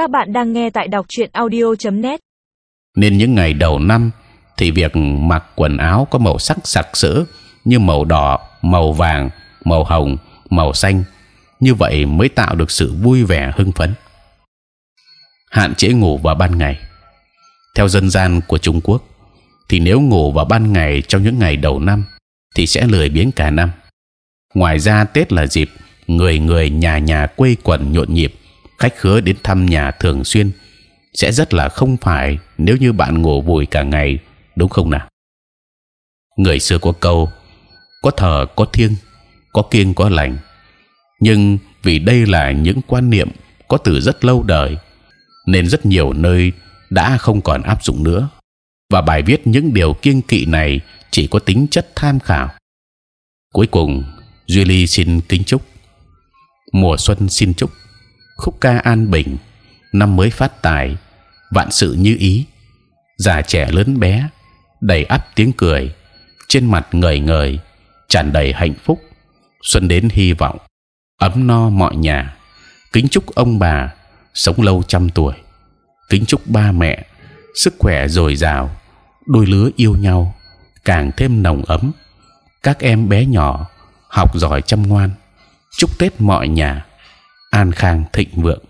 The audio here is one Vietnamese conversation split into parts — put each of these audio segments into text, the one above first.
Các bạn đang nghe tại đọc truyện audio.net. Nên những ngày đầu năm thì việc mặc quần áo có màu sắc sặc sỡ như màu đỏ, màu vàng, màu hồng, màu xanh như vậy mới tạo được sự vui vẻ hưng phấn. Hạn chế ngủ vào ban ngày. Theo dân gian của Trung Quốc, thì nếu ngủ vào ban ngày trong những ngày đầu năm thì sẽ lười biếng cả năm. Ngoài ra Tết là dịp người người nhà nhà quây quần nhộn nhịp, khách khứa đến thăm nhà thường xuyên sẽ rất là không phải nếu như bạn ngủ vùi cả ngày, đúng không nào? Người xưa có câu có thờ có thiêng, có kiêng có lành, nhưng vì đây là những quan niệm có từ rất lâu đời, nên rất nhiều nơi đã không còn áp dụng nữa. Và bài viết những điều kiêng kỵ này chỉ có tính chất tham khảo. Cuối cùng, Duy Ly xin kính chúc mùa xuân xin chúc khúc ca an bình, năm mới phát tài, vạn sự như ý, già trẻ lớn bé đầy ắp tiếng cười, trên mặt ngời ngời, tràn đầy hạnh phúc, xuân đến hy vọng, ấm no mọi nhà. Kính chúc ông bà sống lâu trăm tuổi, kính chúc ba mẹ sức khỏe dồi dào, đôi lứa yêu nhau càng thêm nồng ấm. Các em bé nhỏ học giỏi chăm ngoan, chúc Tết mọi nhà an khang thịnh vượng.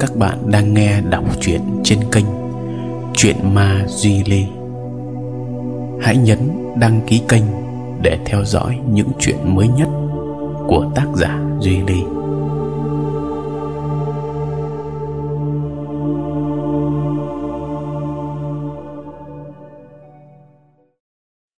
Các bạn đang nghe đọc truyện trên kênh truyện Ma Duy Lê. Hãy nhấn đăng ký kênh để theo dõi những chuyện mới nhất của tác giả Duy Lê.